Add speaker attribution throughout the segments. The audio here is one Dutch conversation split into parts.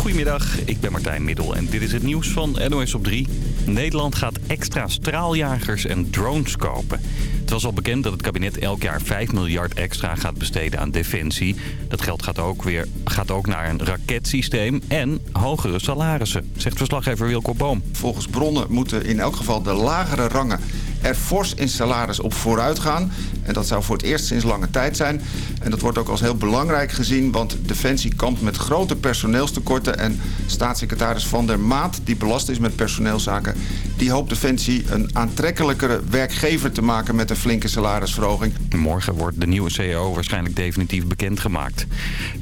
Speaker 1: Goedemiddag, ik ben Martijn Middel en dit is het nieuws van NOS op 3. Nederland gaat extra straaljagers en drones kopen. Het was al bekend dat het kabinet elk jaar 5 miljard extra gaat besteden aan defensie. Dat geld gaat ook, weer, gaat ook naar een raketsysteem en hogere salarissen, zegt verslaggever Wilco Boom.
Speaker 2: Volgens bronnen moeten in elk geval de lagere rangen er fors in salaris op vooruit gaan. En dat zou voor het eerst sinds lange tijd zijn. En dat wordt ook als heel belangrijk gezien, want Defensie kampt met grote personeelstekorten. En staatssecretaris Van der Maat, die belast is met personeelszaken, die hoopt Defensie een aantrekkelijkere werkgever te maken met een flinke salarisverhoging.
Speaker 1: Morgen wordt de nieuwe CEO waarschijnlijk definitief bekendgemaakt.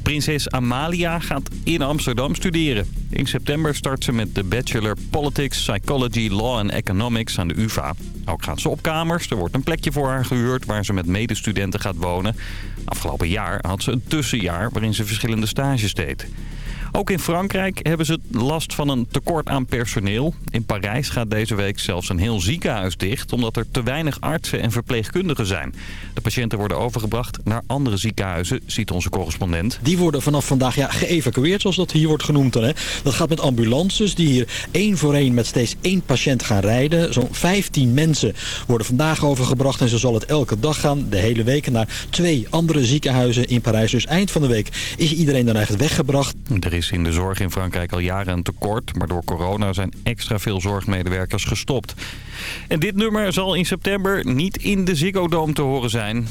Speaker 1: Prinses Amalia gaat in Amsterdam studeren. In september start ze met de Bachelor Politics, Psychology, Law en Economics aan de UvA. Ook gaat ze op kamers. Er wordt een plekje voor haar gehuurd waar ze met medestudenten gaat wonen. Afgelopen jaar had ze een tussenjaar waarin ze verschillende stages deed. Ook in Frankrijk hebben ze last van een tekort aan personeel. In Parijs gaat deze week zelfs een heel ziekenhuis dicht... omdat er te weinig artsen en verpleegkundigen zijn. De patiënten worden overgebracht naar andere ziekenhuizen, ziet onze correspondent.
Speaker 3: Die worden vanaf vandaag ja, geëvacueerd, zoals dat hier wordt genoemd. Dan, hè. Dat gaat met ambulances die hier één voor één met steeds één patiënt gaan rijden. Zo'n 15 mensen worden vandaag overgebracht en zo zal het elke dag gaan. De hele week naar twee andere ziekenhuizen in Parijs. Dus eind van de week is iedereen dan eigenlijk weggebracht.
Speaker 1: Er is in de zorg in Frankrijk al jaren een tekort, maar door corona zijn extra veel zorgmedewerkers gestopt. En dit nummer zal in september niet in de Ziggo Dome te horen zijn.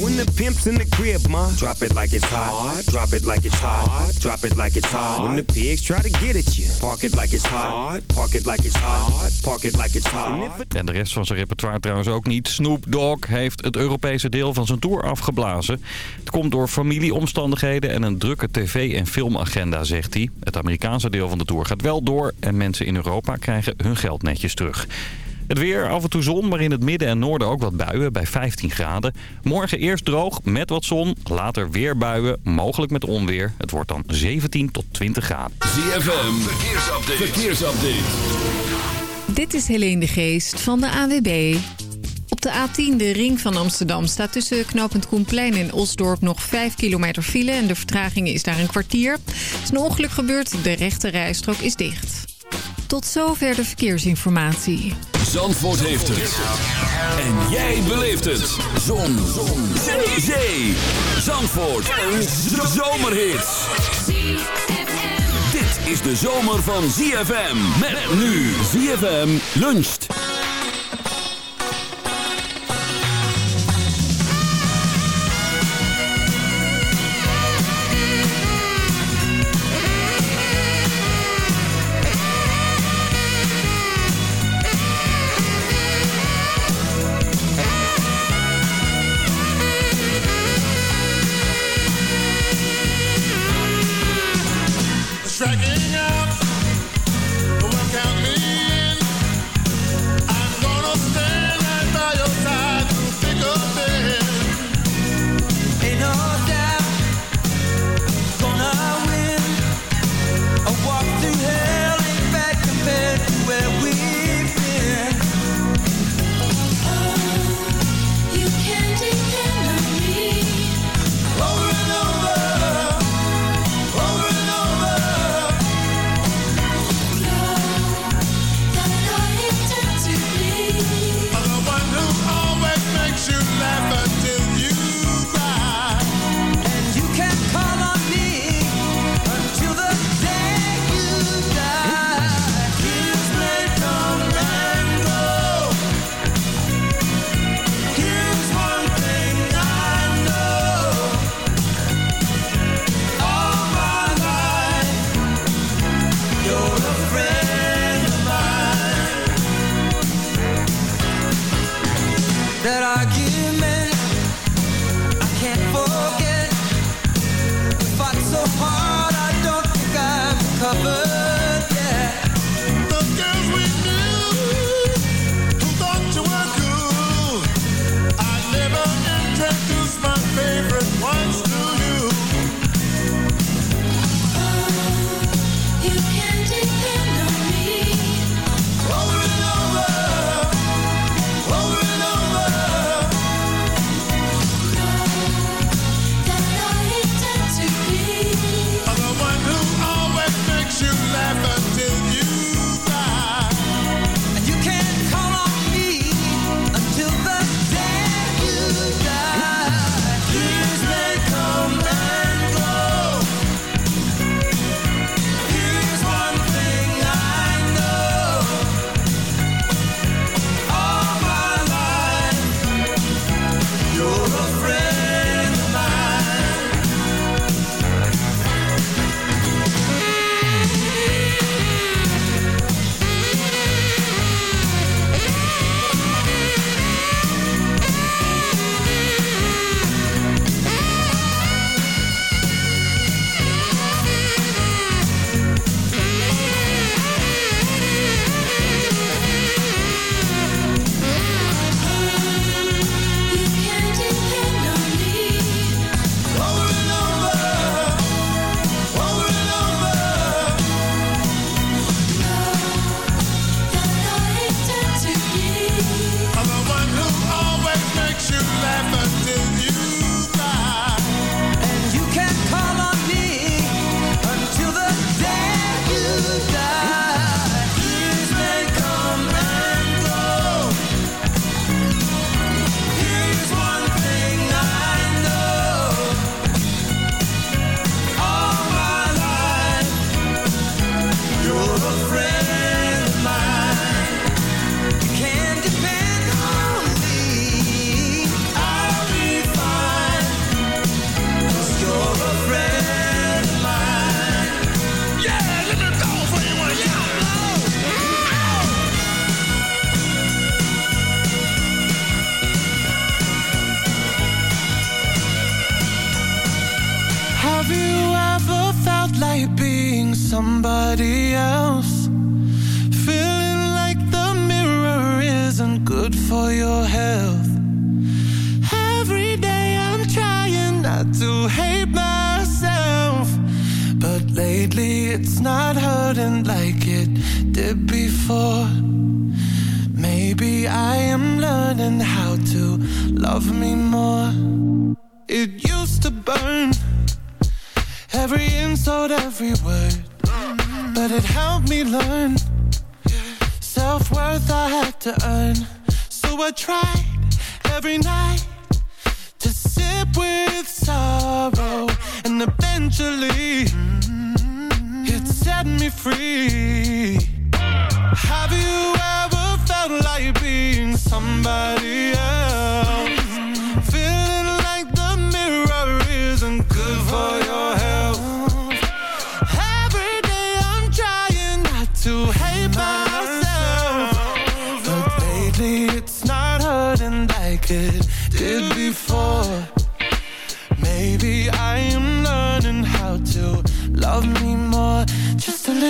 Speaker 4: When the pimp's in the crib, ma, drop it like it's hot. Drop it like it's hot. Drop it like it's hot. When the pigs try to get at you, park it like it's hot. Park it like it's hot. Park it like it's hot.
Speaker 1: En de rest van zijn repertoire trouwens ook niet. Snoop Dogg heeft het Europese deel van zijn tour afgeblazen. Het komt door familieomstandigheden en een drukke tv- en filmagenda, zegt hij. Het Amerikaanse deel van de tour gaat wel door en mensen in Europa krijgen hun geld netjes terug. Het weer, af en toe zon, maar in het midden en noorden ook wat buien bij 15 graden. Morgen eerst droog met wat zon, later weer buien, mogelijk met onweer. Het wordt dan 17 tot 20 graden.
Speaker 5: ZFM, verkeersupdate. verkeersupdate.
Speaker 6: Dit is Helene de Geest van de AWB. De A10, de ring van Amsterdam, staat tussen knooppunt Koenplein en Osdorp nog 5 kilometer file. En de vertraging is daar een kwartier. Er is een ongeluk gebeurd, de rechte rijstrook is dicht. Tot zover de verkeersinformatie.
Speaker 5: Zandvoort heeft het. En jij beleeft het. Zon. Zon. Zee. Zandvoort. Een zomerhit. Dit is de zomer van ZFM. Met nu ZFM luncht.
Speaker 7: Every word. But it helped me learn self worth I had to earn. So I tried every night to sip with sorrow, and eventually it set me free. Have you ever felt like being somebody else?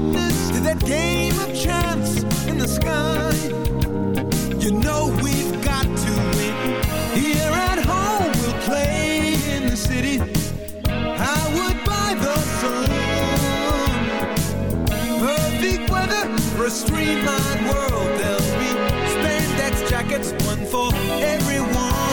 Speaker 8: witness to that game of chance in the sky. You know we've got to win. Here at home, we'll play in the city. I would buy the sun. Perfect weather for a streamlined world. There'll be spandex jackets, one for everyone.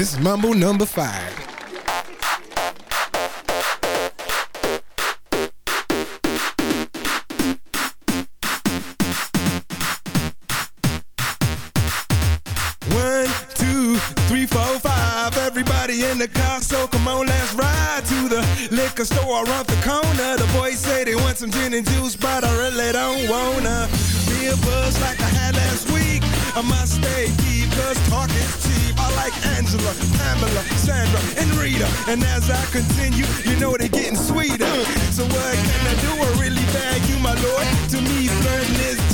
Speaker 8: This is
Speaker 9: Mambo number five. In the car, so come on, let's ride to the liquor store around the corner. The want some gin and juice, but I really don't wanna be a buzz like I had last week. I must stay deep, cause talk is cheap. I like Angela, Pamela, Sandra, and Rita. And as I continue, you know they're getting sweeter. So what can I do? I really bag you, my lord. To me, flirting is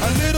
Speaker 9: A little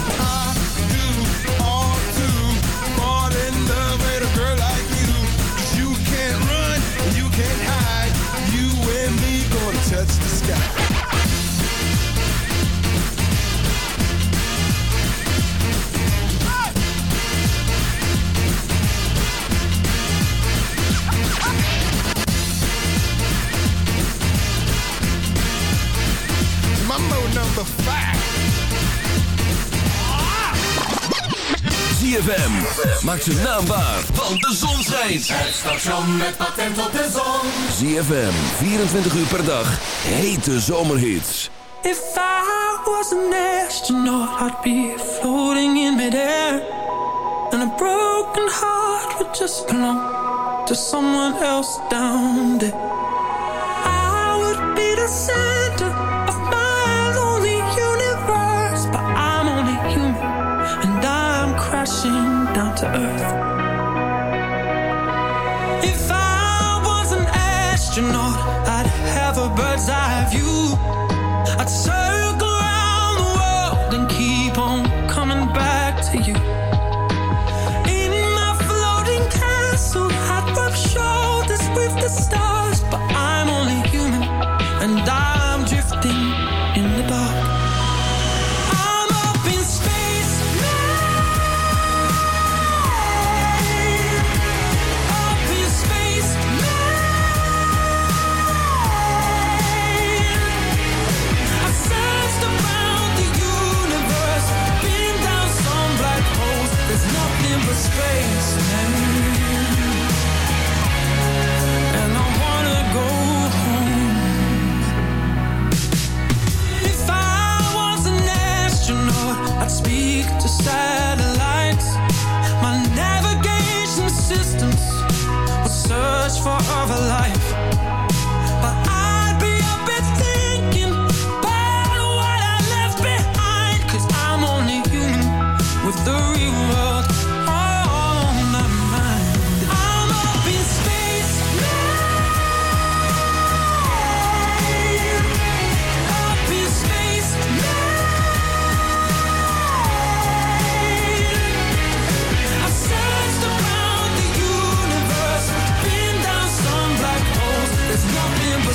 Speaker 9: Number five.
Speaker 5: ZFM. Maak zijn naam waar, want de zon schijnt.
Speaker 10: Het station met patent op de zon.
Speaker 5: ZFM, 24 uur per dag. Hete zomerhits.
Speaker 11: If I was an astronaut, I'd be floating in midair. And a broken heart would just belong to someone else down there.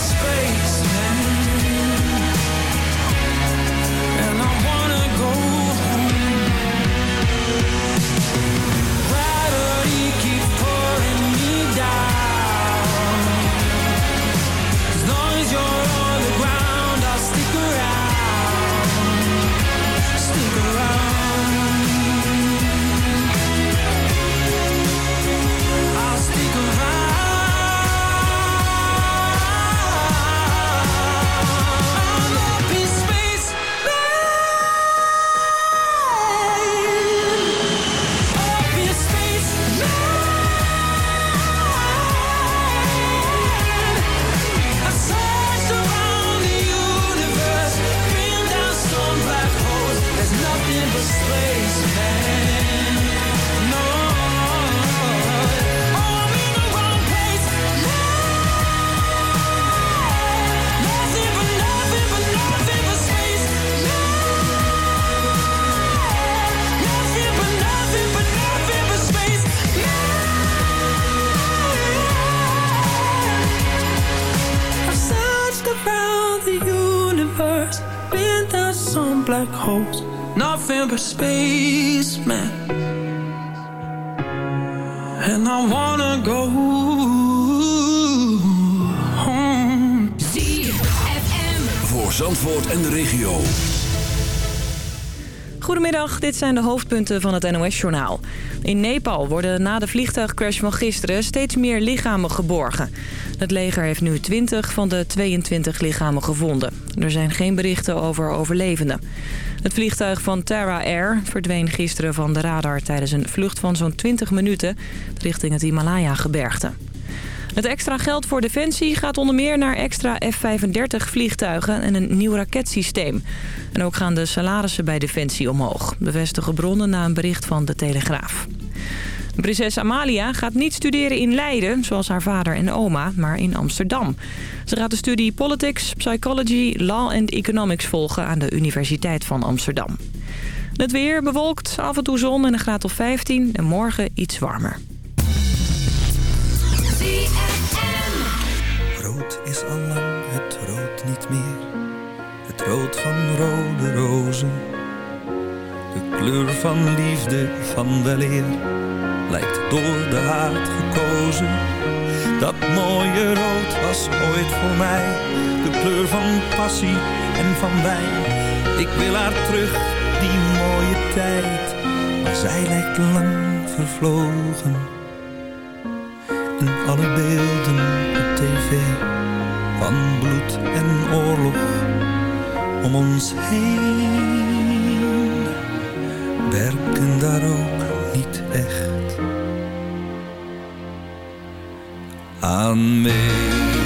Speaker 11: Space, Nothing but space, man. And I
Speaker 7: wanna go home.
Speaker 5: Voor Zandvoort en de regio.
Speaker 12: Goedemiddag, dit zijn de hoofdpunten van het NOS-journaal. In Nepal worden na de vliegtuigcrash van gisteren steeds meer lichamen geborgen. Het leger heeft nu 20 van de 22 lichamen gevonden. Er zijn geen berichten over overlevenden. Het vliegtuig van Terra Air verdween gisteren van de radar... tijdens een vlucht van zo'n 20 minuten richting het Himalaya-gebergte. Het extra geld voor Defensie gaat onder meer naar extra F-35 vliegtuigen en een nieuw raketsysteem. En ook gaan de salarissen bij Defensie omhoog, bevestigen bronnen na een bericht van De Telegraaf. Prinses Amalia gaat niet studeren in Leiden, zoals haar vader en oma, maar in Amsterdam. Ze gaat de studie Politics, Psychology, Law and Economics volgen aan de Universiteit van Amsterdam. Het weer bewolkt, af en toe zon en een graad of 15 en morgen iets warmer.
Speaker 13: Rood is al het rood niet meer. Het rood van rode rozen. De kleur van liefde, van weleer. Lijkt door de haat gekozen. Dat mooie rood was ooit voor mij. De kleur van passie en van wijn. Ik wil haar terug, die mooie tijd. Maar zij lijkt lang vervlogen. En alle beelden op tv van bloed en oorlog om ons heen werken daar ook niet echt aan mee.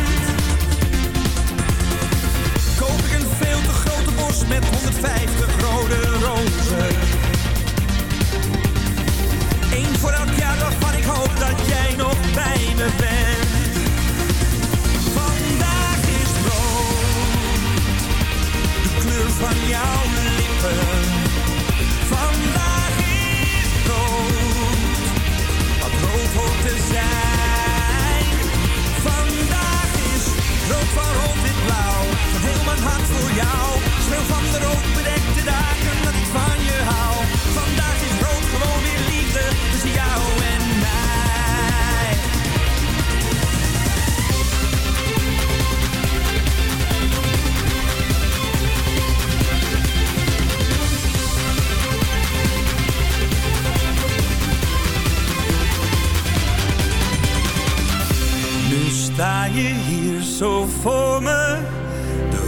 Speaker 7: met 150 rode rozen. Eén voor elk
Speaker 14: jaar waarvan ik hoop dat jij nog bij me bent. Vandaag is rood, de kleur van jouw lippen. Vandaag is rood, wat rood hoort te zijn. Vandaag is rood van rood blauw, van heel mijn hart voor jou. Veel van de rood bedekte dagen dat ik van je hou. Vandaag is rood gewoon weer liefde tussen jou en mij.
Speaker 15: Nu sta je hier zo voor me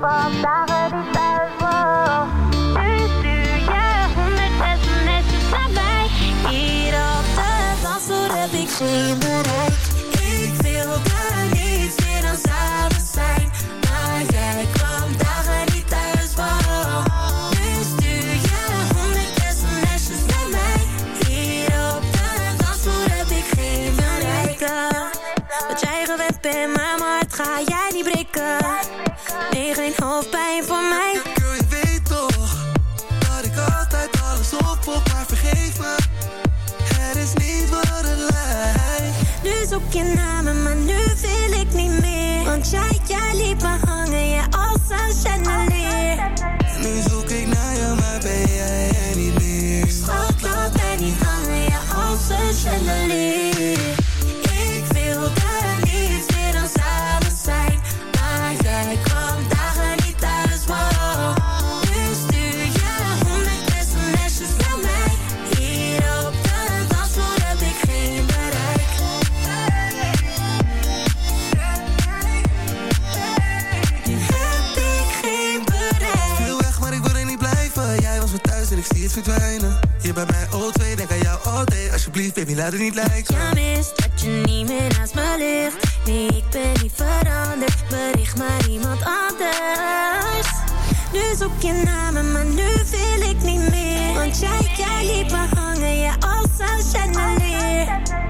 Speaker 16: Bombardier baby laat het niet lijken.
Speaker 15: Ja mis dat je niet meer naast me ligt. Nee ik ben niet veranderd, bericht maar iemand anders. Nu zoek je namen, maar nu wil ik niet meer. Want jij, jij liet me hangen, ja als een chandelier.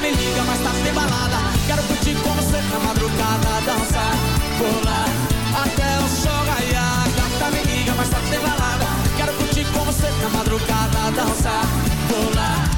Speaker 17: me liga, mas tá sem balada. Quero curtir com você na madrugada, dançar, pular até o sol. Gata me liga, mas tá sem balada. Quero curtir com você na madrugada, dançar, pular.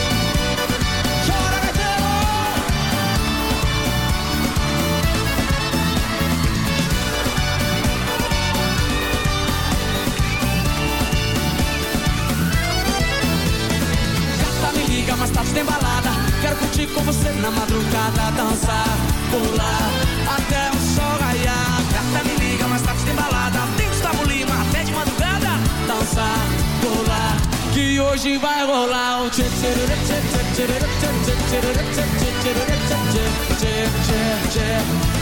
Speaker 17: tarde tem balada Quero curtir com você na madrugada Dançar, pular, até o sol raiar Gata me liga, mas tarde tem balada Tem Gustavo Lima, até de madrugada Dançar, pular, que hoje vai rolar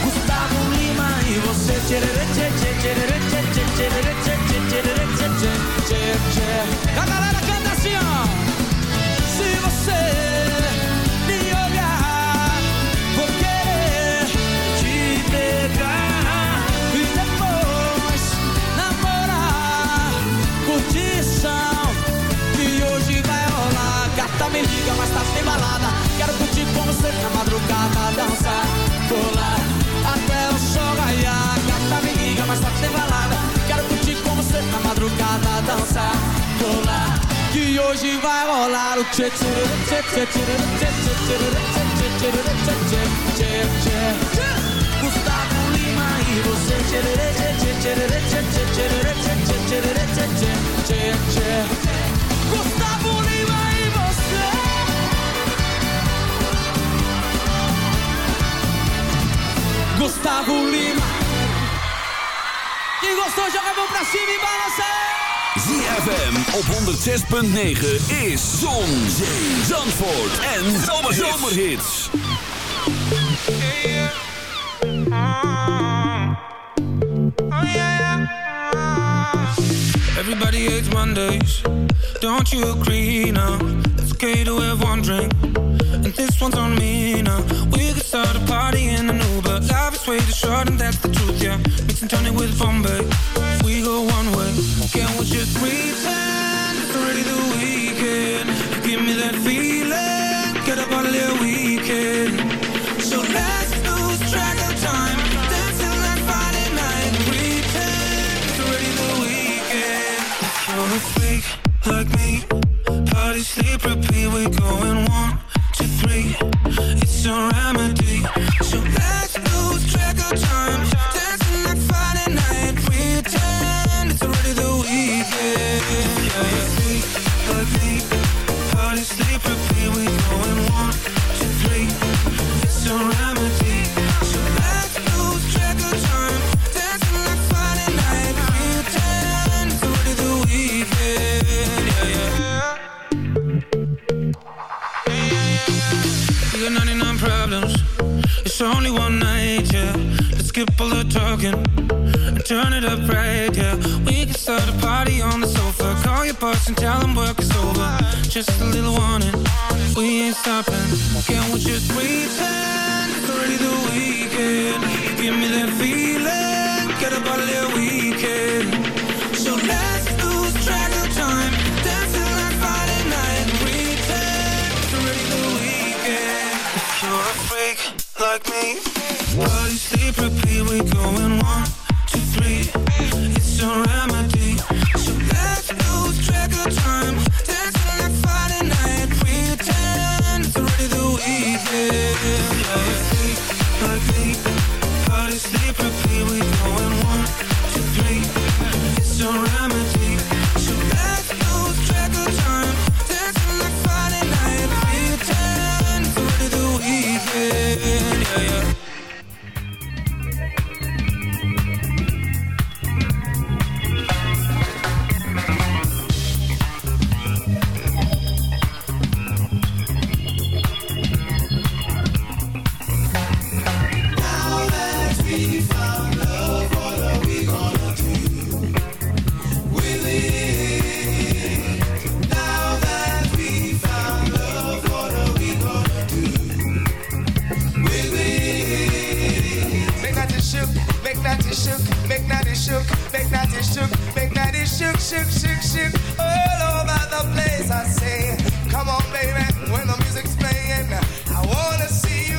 Speaker 17: Gustavo Lima e você A galera canta assim, ó say. Hoje vai rolar o tchê tchê tchê tchê tchê tchê tchê tchê Gustavo Lima e você tchê tchê tchê tchê tchê tchê tchê tchê tchê Gustavo Lima e você Gustavo Lima Quem gostou joga a mão pra cima e balança
Speaker 5: ZFM op 106.9 is Zon, Zee, Zandvoort en Zomerhits.
Speaker 11: Everybody hates Mondays. Don't you agree now? It's okay to have one drink. And this one's on me now. We could start a party in an Uber. Life is way too short, and that's the truth, yeah. Mix and tonic with Bombay. We go one way. Can we just pretend it's already the weekend? Give me that feeling. Get up on a little weekend. So let's lose track of time. Dancing like Friday night. Pretend it's already the weekend. If you're a freak like me, party, sleep, repeat. We're going one, It's a remedy. So let's lose track of time. Dancing like Friday night. Pretend it's already the weekend. Me, party, sleep, repeat. and tell them work is over. Just a little warning, we ain't stopping. Can we just pretend it's already the weekend? Give me that feeling, get a bottle of weekend. So let's lose track of time, dancing like Friday night. Pretend it's already the weekend. If you're a freak like me,
Speaker 18: that
Speaker 19: shook, make that shook, make that shook, make that shook, shook, shook, shook. All over the place I say, come on baby, when the music's playing, I wanna see you.